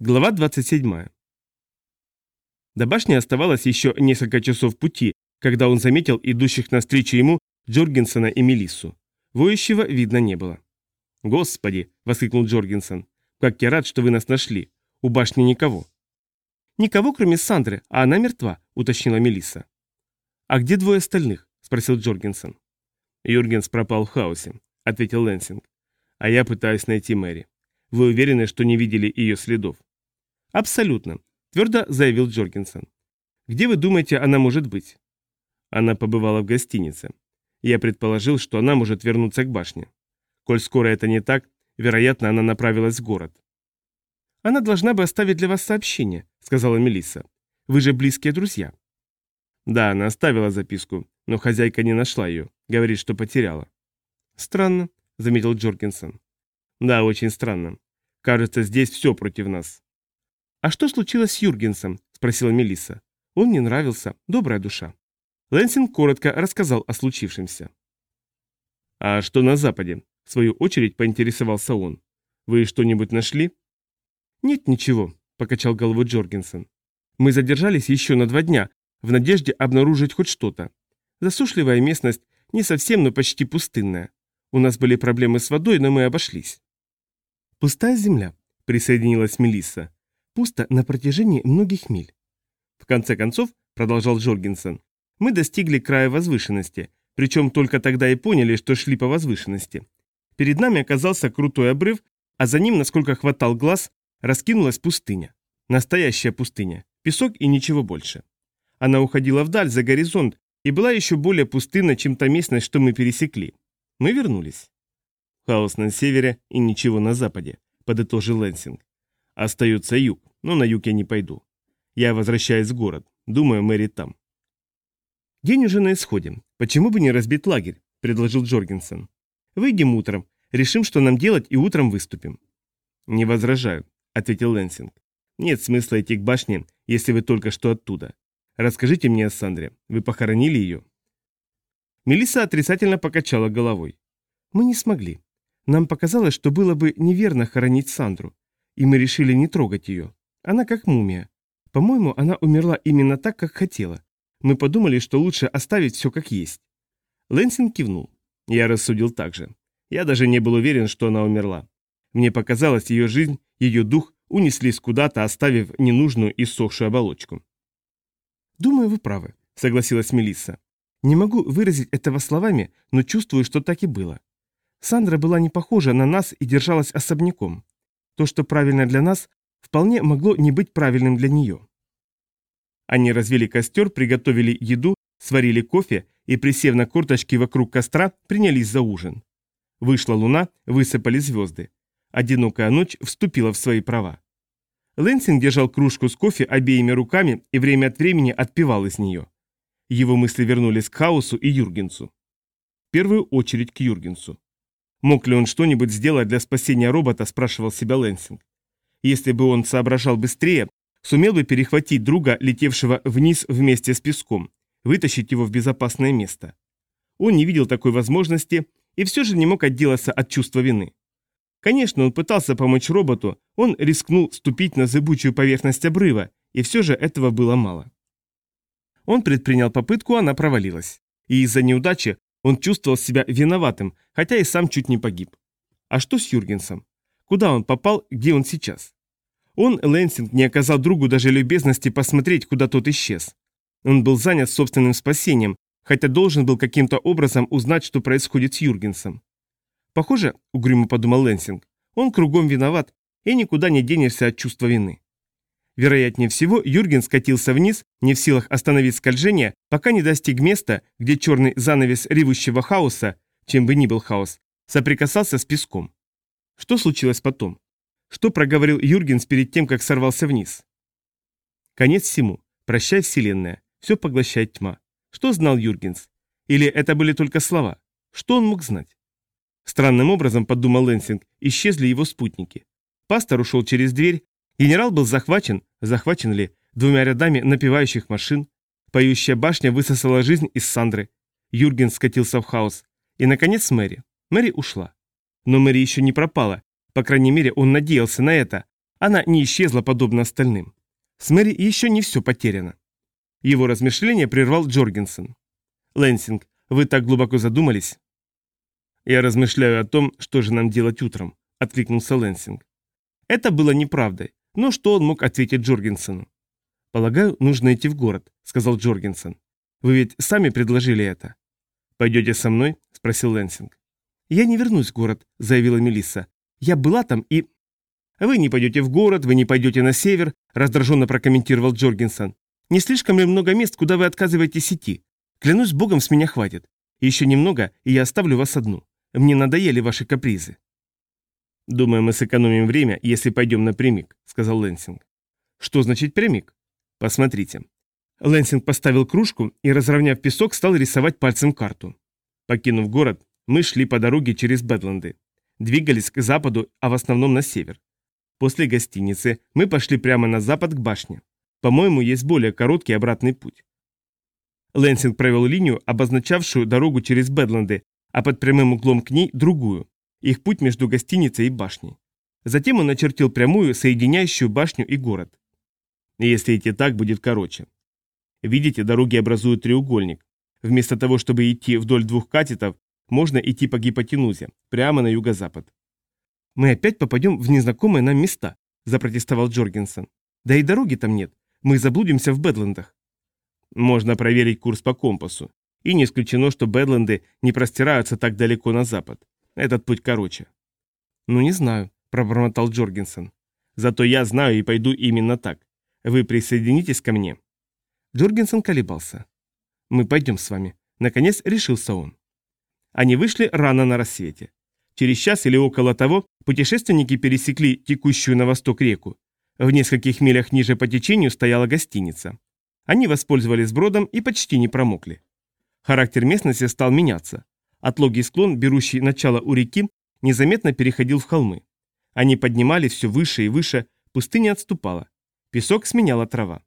Глава 27. До башни оставалось еще несколько часов пути, когда он заметил идущих навстречу ему Джоргенсона и Мелиссу. Воющего видно не было. «Господи!» – воскликнул Джоргенсон. «Как я рад, что вы нас нашли. У башни никого». «Никого, кроме Сандры, а она мертва», – уточнила Мелисса. «А где двое остальных?» – спросил Джоргенсон. «Юргенс пропал в хаосе», – ответил Лэнсинг. «А я пытаюсь найти Мэри. Вы уверены, что не видели ее следов?» «Абсолютно», – твердо заявил Джоргенсон. «Где вы думаете, она может быть?» Она побывала в гостинице. Я предположил, что она может вернуться к башне. Коль скоро это не так, вероятно, она направилась в город. «Она должна бы оставить для вас сообщение», — сказала Мелисса. «Вы же близкие друзья». Да, она оставила записку, но хозяйка не нашла ее. Говорит, что потеряла. «Странно», — заметил Джоргенсон. «Да, очень странно. Кажется, здесь все против нас. А что случилось с Юргенсом? спросила Мелисса. Он мне нравился, добрая душа. Лэнсинг коротко рассказал о случившемся. А что на западе? В свою очередь поинтересовался он. Вы что-нибудь нашли? Нет ничего, покачал головой Джоргенсен. Мы задержались еще на два дня, в надежде обнаружить хоть что-то. Засушливая местность, не совсем, но почти пустынная. У нас были проблемы с водой, но мы обошлись. «Пустая земля», — присоединилась Мелисса. «Пусто на протяжении многих миль». В конце концов, продолжал Джоргенсен, мы достигли края возвышенности, причем только тогда и поняли, что шли по возвышенности. Перед нами оказался крутой обрыв, а за ним, насколько хватал глаз, раскинулась пустыня. Настоящая пустыня. Песок и ничего больше. Она уходила вдаль, за горизонт, и была еще более пустынна, чем та местность, что мы пересекли. Мы вернулись. Хаос на севере и ничего на западе, подытожил Лэнсинг. Остается юг, но на юг я не пойду. Я возвращаюсь в город. Думаю, Мэри там. День уже на исходе. Почему бы не разбить лагерь? предложил Джоргенсен. Выйдем утром, решим, что нам делать, и утром выступим. Не возражаю, ответил Лэнсинг. Нет смысла идти к башне, если вы только что оттуда. Расскажите мне о Сандре. Вы похоронили ее? Мелисса отрицательно покачала головой. Мы не смогли. Нам показалось, что было бы неверно хоронить Сандру, и мы решили не трогать ее. Она как мумия. По-моему, она умерла именно так, как хотела. Мы подумали, что лучше оставить все как есть. Лэнсин кивнул. Я рассудил так же. Я даже не был уверен, что она умерла. Мне показалось, ее жизнь, ее дух унеслись куда-то, оставив ненужную и сохшую оболочку. «Думаю, вы правы», — согласилась Мелисса. «Не могу выразить этого словами, но чувствую, что так и было. Сандра была не похожа на нас и держалась особняком. То, что правильно для нас, вполне могло не быть правильным для нее. Они развели костер, приготовили еду, сварили кофе и, присев на корточки вокруг костра, принялись за ужин. Вышла луна, высыпали звезды. Одинокая ночь вступила в свои права. Лэнсинг держал кружку с кофе обеими руками и время от времени отпивал из нее. Его мысли вернулись к Хаусу и Юргенсу. В первую очередь к Юргенсу. Мог ли он что-нибудь сделать для спасения робота, спрашивал себя Лэнсинг. Если бы он соображал быстрее, сумел бы перехватить друга, летевшего вниз вместе с песком, вытащить его в безопасное место. Он не видел такой возможности и все же не мог отделаться от чувства вины. Конечно, он пытался помочь роботу, он рискнул ступить на зыбучую поверхность обрыва, и все же этого было мало. Он предпринял попытку, она провалилась. И из-за неудачи он чувствовал себя виноватым, хотя и сам чуть не погиб. А что с Юргенсом? Куда он попал, где он сейчас? Он, Лэнсинг, не оказал другу даже любезности посмотреть, куда тот исчез. Он был занят собственным спасением, хотя должен был каким-то образом узнать, что происходит с Юргенсом. Похоже, угрюмо подумал Лэнсинг, он кругом виноват, и никуда не денешься от чувства вины. Вероятнее всего, Юрген скатился вниз, не в силах остановить скольжение, пока не достиг места, где черный занавес ревущего хаоса, чем бы ни был хаос, соприкасался с песком. Что случилось потом? Что проговорил Юргенс перед тем, как сорвался вниз? Конец всему. Прощай, Вселенная. Все поглощает тьма. Что знал Юргенс? Или это были только слова? Что он мог знать? Странным образом, подумал Лэнсинг, исчезли его спутники. Пастор ушел через дверь, Генерал был захвачен, захвачен ли, двумя рядами напевающих машин. Поющая башня высосала жизнь из Сандры. Юрген скатился в хаос. И, наконец, Мэри. Мэри ушла. Но Мэри еще не пропала. По крайней мере, он надеялся на это. Она не исчезла подобно остальным. С Мэри еще не все потеряно. Его размышления прервал Джоргенсен. «Лэнсинг, вы так глубоко задумались?» «Я размышляю о том, что же нам делать утром», — откликнулся Лэнсинг. Это было неправдой, но что он мог ответить Джоргенсену? «Полагаю, нужно идти в город», — сказал Джоргенсен. «Вы ведь сами предложили это». «Пойдете со мной?» — спросил Лэнсинг. «Я не вернусь в город», — заявила Мелисса. «Я была там и...» «Вы не пойдете в город, вы не пойдете на север», — раздраженно прокомментировал Джоргенсон. «Не слишком ли много мест, куда вы отказываетесь идти? Клянусь богом, с меня хватит. Еще немного, и я оставлю вас одну. Мне надоели ваши капризы». «Думаю, мы сэкономим время, если пойдем напрямик», — сказал Лэнсинг. «Что значит прямик?» «Посмотрите». Лэнсинг поставил кружку и, разровняв песок, стал рисовать пальцем карту. Покинув город, мы шли по дороге через Бэдленды. Двигались к западу, а в основном на север. После гостиницы мы пошли прямо на запад к башне. По-моему, есть более короткий обратный путь. Лэнсинг провел линию, обозначавшую дорогу через Бэдленды, а под прямым углом к ней другую, их путь между гостиницей и башней. Затем он начертил прямую, соединяющую башню и город. Если идти так, будет короче. Видите, дороги образуют треугольник. Вместо того, чтобы идти вдоль двух катетов, можно идти по гипотенузе, прямо на юго-запад. «Мы опять попадем в незнакомые нам места», – запротестовал Джоргенсен. «Да и дороги там нет. Мы заблудимся в Бэдлендах». Можно проверить курс по компасу. И не исключено, что Бэдленды не простираются так далеко на запад. Этот путь короче. «Ну, не знаю», – пробормотал Джоргенсен. «Зато я знаю и пойду именно так. Вы присоединитесь ко мне?» Джоргенсен колебался. «Мы пойдем с вами». Наконец решился он. Они вышли рано на рассвете. Через час или около того путешественники пересекли текущую на восток реку. В нескольких милях ниже по течению стояла гостиница. Они воспользовались бродом и почти не промокли. Характер местности стал меняться. Отлогий склон, берущий начало у реки, незаметно переходил в холмы. Они поднимались все выше и выше, пустыня отступала. Песок сменяла трава.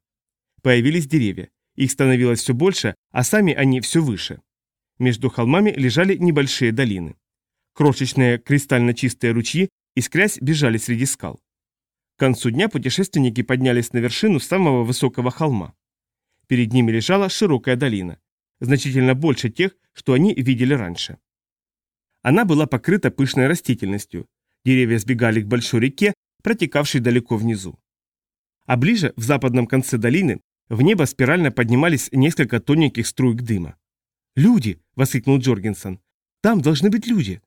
Появились деревья. Их становилось все больше, а сами они все выше. Между холмами лежали небольшие долины. Крошечные кристально чистые ручьи, искрясь, бежали среди скал. К концу дня путешественники поднялись на вершину самого высокого холма. Перед ними лежала широкая долина, значительно больше тех, что они видели раньше. Она была покрыта пышной растительностью, деревья сбегали к большой реке, протекавшей далеко внизу. А ближе, в западном конце долины, в небо спирально поднимались несколько тоненьких струйк дыма. «Люди!» — воскликнул Джоргенсон. «Там должны быть люди!»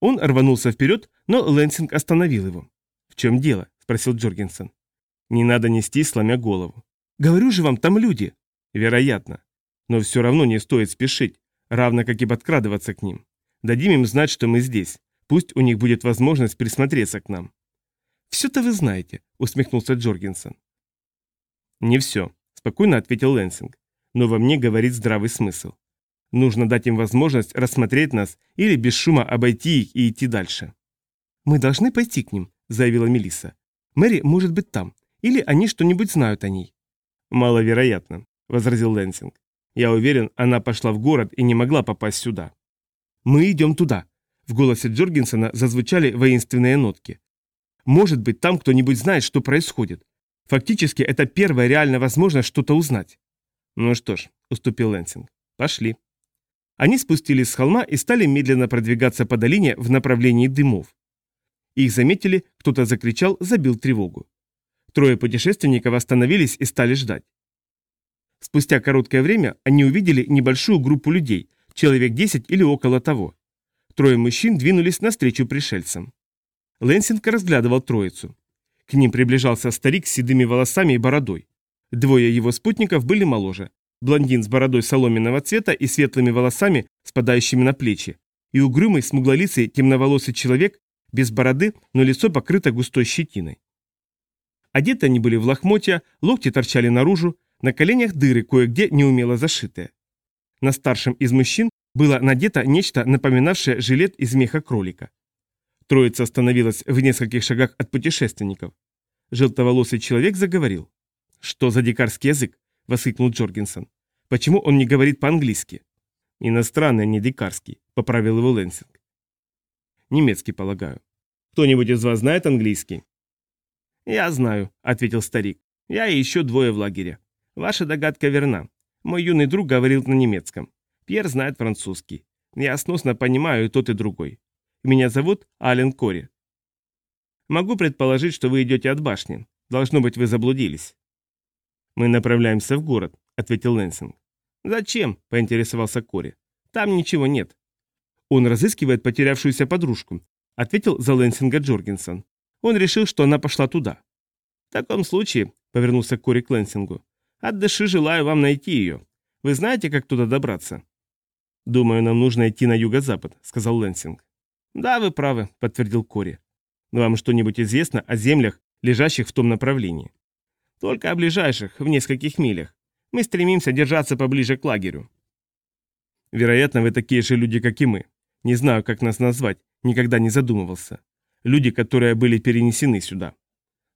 Он рванулся вперед, но Лэнсинг остановил его. «В чем дело?» – спросил Джоргенсен. «Не надо нести, сломя голову». «Говорю же вам, там люди». «Вероятно. Но все равно не стоит спешить, равно как и подкрадываться к ним. Дадим им знать, что мы здесь. Пусть у них будет возможность присмотреться к нам». «Все-то вы знаете», – усмехнулся Джоргенсен. «Не все», – спокойно ответил Лэнсинг. «Но во мне говорит здравый смысл. Нужно дать им возможность рассмотреть нас или без шума обойти их и идти дальше. «Мы должны пойти к ним», — заявила Мелисса. «Мэри может быть там, или они что-нибудь знают о ней». «Маловероятно», — возразил Лэнсинг. «Я уверен, она пошла в город и не могла попасть сюда». «Мы идем туда», — в голосе Джоргенсона зазвучали воинственные нотки. «Может быть, там кто-нибудь знает, что происходит. Фактически, это первая реальная возможность что-то узнать». «Ну что ж», — уступил Лэнсинг, — «пошли». Они спустились с холма и стали медленно продвигаться по долине в направлении дымов. Их заметили, кто-то закричал, забил тревогу. Трое путешественников остановились и стали ждать. Спустя короткое время они увидели небольшую группу людей, человек 10 или около того. Трое мужчин двинулись навстречу пришельцам. Лэнсинг разглядывал троицу. К ним приближался старик с седыми волосами и бородой. Двое его спутников были моложе, блондин с бородой соломенного цвета и светлыми волосами, спадающими на плечи, и угрюмый, смуглолицый, темноволосый человек, без бороды, но лицо покрыто густой щетиной. Одеты они были в лохмотья, локти торчали наружу, на коленях дыры кое-где неумело зашитые. На старшем из мужчин было надето нечто, напоминавшее жилет из меха кролика. Троица остановилась в нескольких шагах от путешественников. Желтоволосый человек заговорил. «Что за дикарский язык?» – воскликнул Джоргенсон. Почему он не говорит по-английски? Иностранный, а не дикарский, поправил его Лэнсинг. Немецкий, полагаю. Кто-нибудь из вас знает английский? «Я знаю», — ответил старик. «Я и еще двое в лагере. Ваша догадка верна. Мой юный друг говорил на немецком. Пьер знает французский. Я сносно понимаю и тот, и другой. Меня зовут Ален Кори. Могу предположить, что вы идете от башни. Должно быть, вы заблудились. Мы направляемся в город, ответил Лэнсинг. Зачем? поинтересовался Кори. Там ничего нет. Он разыскивает потерявшуюся подружку, ответил за Лэнсинга Джоргенсон. Он решил, что она пошла туда. В таком случае, повернулся Кори к Лэнсингу, от души желаю вам найти ее. Вы знаете, как туда добраться? «Думаю, нам нужно идти на юго-запад», — сказал Лэнсинг. «Да, вы правы», — подтвердил Кори. «Вам что-нибудь известно о землях, лежащих в том направлении?» «Только о ближайших, в нескольких милях. Мы стремимся держаться поближе к лагерю». «Вероятно, вы такие же люди, как и мы. Не знаю, как нас назвать, никогда не задумывался. Люди, которые были перенесены сюда».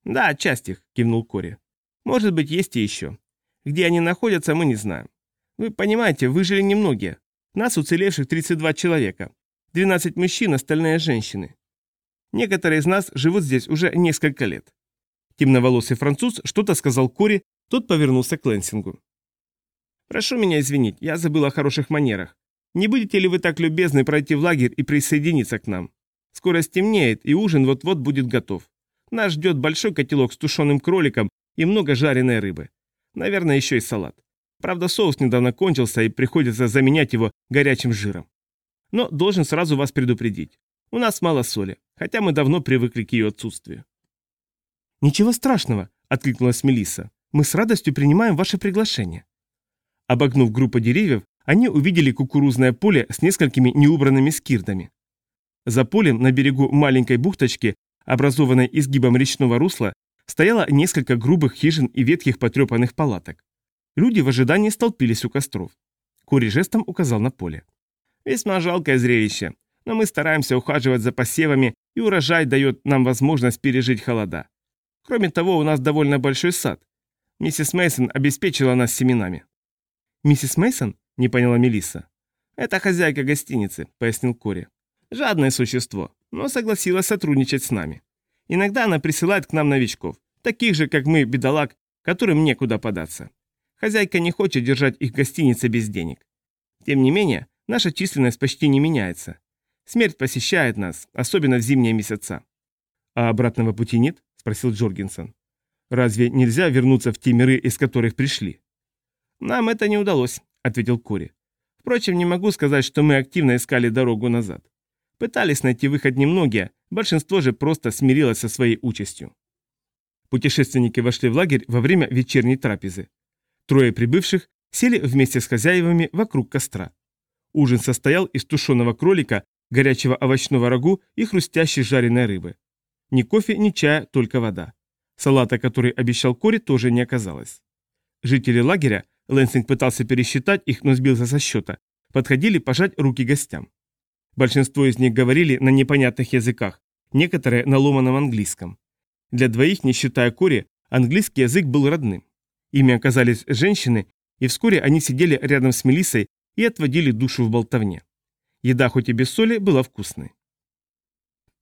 «Да, часть их», — кивнул Кори. «Может быть, есть и еще. Где они находятся, мы не знаем. Вы понимаете, выжили немногие. Нас уцелевших 32 человека. 12 мужчин, остальные женщины. Некоторые из нас живут здесь уже несколько лет. Темноволосый француз что-то сказал Кори, тот повернулся к Лэнсингу. «Прошу меня извинить, я забыл о хороших манерах. Не будете ли вы так любезны пройти в лагерь и присоединиться к нам? Скоро стемнеет, и ужин вот-вот будет готов. Нас ждет большой котелок с тушеным кроликом и много жареной рыбы. Наверное, еще и салат. Правда, соус недавно кончился и приходится заменять его горячим жиром. Но должен сразу вас предупредить. У нас мало соли, хотя мы давно привыкли к ее отсутствию. «Ничего страшного», — откликнулась Мелисса. «Мы с радостью принимаем ваше приглашение». Обогнув группу деревьев, они увидели кукурузное поле с несколькими неубранными скирдами. За полем на берегу маленькой бухточки, образованной изгибом речного русла, стояло несколько грубых хижин и ветхих потрепанных палаток. Люди в ожидании столпились у костров. Кори жестом указал на поле. «Весьма жалкое зрелище, но мы стараемся ухаживать за посевами, и урожай дает нам возможность пережить холода. Кроме того, у нас довольно большой сад. Миссис Мейсон обеспечила нас семенами». «Миссис Мейсон? не поняла Мелисса. «Это хозяйка гостиницы», — пояснил Кори. «Жадное существо, но согласилась сотрудничать с нами. Иногда она присылает к нам новичков, таких же, как мы, бедолаг, которым некуда податься. Хозяйка не хочет держать их в гостинице без денег. Тем не менее, наша численность почти не меняется. Смерть посещает нас, особенно в зимние месяца. «А обратного пути нет?» – спросил Джоргенсон. «Разве нельзя вернуться в те миры, из которых пришли?» «Нам это не удалось», – ответил Кори. «Впрочем, не могу сказать, что мы активно искали дорогу назад. Пытались найти выход немногие, большинство же просто смирилось со своей участью». Путешественники вошли в лагерь во время вечерней трапезы. Трое прибывших сели вместе с хозяевами вокруг костра. Ужин состоял из тушеного кролика, горячего овощного рагу и хрустящей жареной рыбы. Ни кофе, ни чая, только вода. Салата, который обещал Кори, тоже не оказалось. Жители лагеря, Лэнсинг пытался пересчитать их, но сбился со счета, подходили пожать руки гостям. Большинство из них говорили на непонятных языках, некоторые на ломаном английском. Для двоих, не считая Кори, английский язык был родным. Ими оказались женщины, и вскоре они сидели рядом с Мелиссой и отводили душу в болтовне. Еда хоть и без соли была вкусной.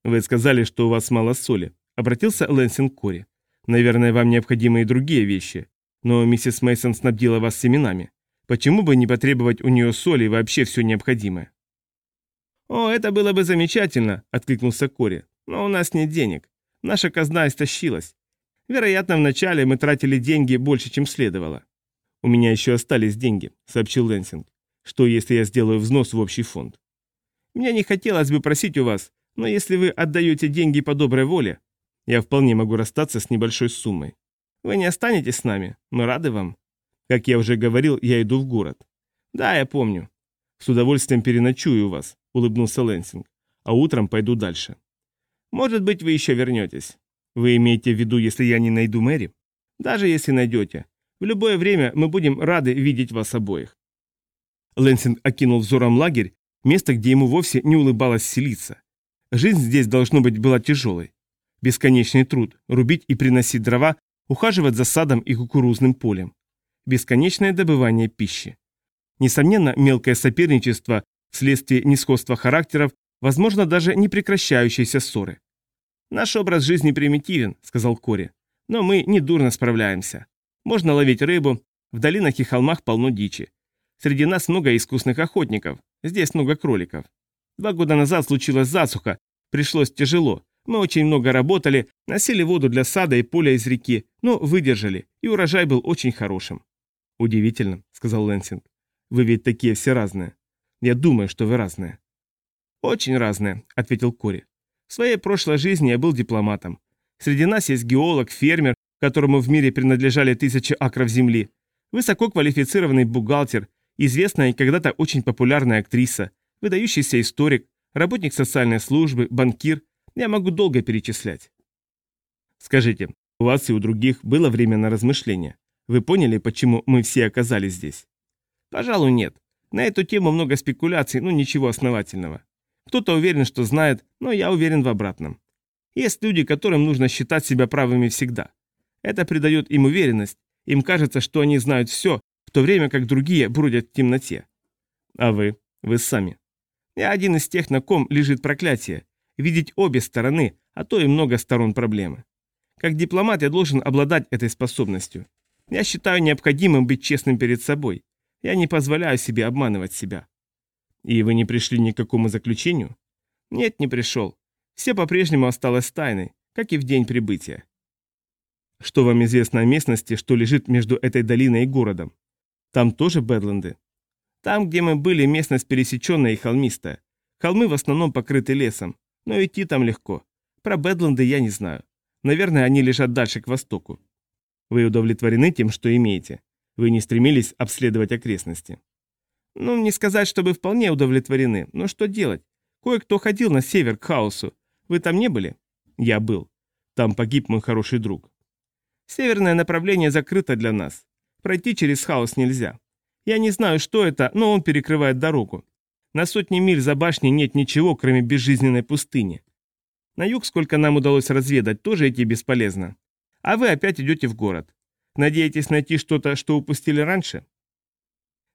«Вы сказали, что у вас мало соли», — обратился Лэнсинг Кори. «Наверное, вам необходимы и другие вещи. Но миссис Мейсон снабдила вас семенами. Почему бы не потребовать у нее соли и вообще все необходимое?» «О, это было бы замечательно», — откликнулся Кори. «Но у нас нет денег. Наша казна истощилась. Вероятно, вначале мы тратили деньги больше, чем следовало. У меня еще остались деньги, сообщил Лэнсинг. Что, если я сделаю взнос в общий фонд? Мне не хотелось бы просить у вас, но если вы отдаете деньги по доброй воле, я вполне могу расстаться с небольшой суммой. Вы не останетесь с нами, мы рады вам. Как я уже говорил, я иду в город. Да, я помню. С удовольствием переночую у вас, улыбнулся Лэнсинг. А утром пойду дальше. Может быть, вы еще вернетесь. Вы имеете в виду, если я не найду Мэри? Даже если найдете. В любое время мы будем рады видеть вас обоих. Лэнсинг окинул взором лагерь, место, где ему вовсе не улыбалось селиться. Жизнь здесь, должно быть, была тяжелой. Бесконечный труд, рубить и приносить дрова, ухаживать за садом и кукурузным полем. Бесконечное добывание пищи. Несомненно, мелкое соперничество вследствие несходства характеров, возможно, даже непрекращающиеся ссоры. «Наш образ жизни примитивен», — сказал Кори. «Но мы недурно справляемся. Можно ловить рыбу, в долинах и холмах полно дичи. Среди нас много искусных охотников, здесь много кроликов. Два года назад случилась засуха, пришлось тяжело. Мы очень много работали, носили воду для сада и поля из реки, но выдержали, и урожай был очень хорошим». «Удивительно», — сказал Лэнсинг. «Вы ведь такие все разные. Я думаю, что вы разные». «Очень разные», — ответил Кори. В своей прошлой жизни я был дипломатом. Среди нас есть геолог, фермер, которому в мире принадлежали тысячи акров земли, высококвалифицированный бухгалтер, известная и когда-то очень популярная актриса, выдающийся историк, работник социальной службы, банкир. Я могу долго перечислять. Скажите, у вас и у других было время на размышления? Вы поняли, почему мы все оказались здесь? Пожалуй, нет. На эту тему много спекуляций, но ничего основательного. Кто-то уверен, что знает, но я уверен в обратном. Есть люди, которым нужно считать себя правыми всегда. Это придает им уверенность, им кажется, что они знают все, в то время как другие бродят в темноте. А вы? Вы сами. Я один из тех, на ком лежит проклятие. Видеть обе стороны, а то и много сторон проблемы. Как дипломат я должен обладать этой способностью. Я считаю необходимым быть честным перед собой. Я не позволяю себе обманывать себя. И вы не пришли ни к какому заключению? Нет, не пришел. Все по-прежнему осталось тайной, как и в день прибытия. Что вам известно о местности, что лежит между этой долиной и городом? Там тоже Бэдленды? Там, где мы были, местность пересеченная и холмистая. Холмы в основном покрыты лесом, но идти там легко. Про Бэдленды я не знаю. Наверное, они лежат дальше к востоку. Вы удовлетворены тем, что имеете? Вы не стремились обследовать окрестности? Ну, не сказать, чтобы вполне удовлетворены, но что делать? Кое-кто ходил на север к хаосу. Вы там не были? Я был. Там погиб мой хороший друг. Северное направление закрыто для нас. Пройти через хаос нельзя. Я не знаю, что это, но он перекрывает дорогу. На сотни миль за башней нет ничего, кроме безжизненной пустыни. На юг, сколько нам удалось разведать, тоже идти бесполезно. А вы опять идете в город. Надеетесь найти что-то, что упустили раньше?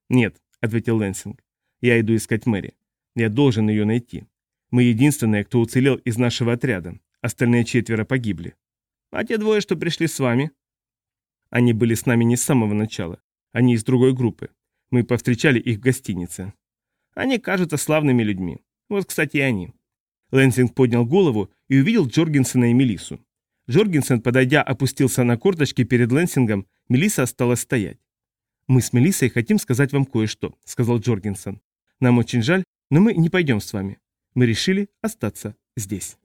Нет, ответил Лэнсинг. «Я иду искать Мэри. Я должен ее найти. Мы единственные, кто уцелел из нашего отряда. Остальные четверо погибли. А те двое, что пришли с вами?» Они были с нами не с самого начала. Они из другой группы. Мы повстречали их в гостинице. Они кажутся славными людьми. Вот, кстати, и они. Лэнсинг поднял голову и увидел Джоргенсена и Мелису. Джоргенсен, подойдя, опустился на корточки перед Лэнсингом, Мелиса осталась стоять. «Мы с Мелиссой хотим сказать вам кое-что», — сказал Джоргенсон. «Нам очень жаль, но мы не пойдем с вами. Мы решили остаться здесь».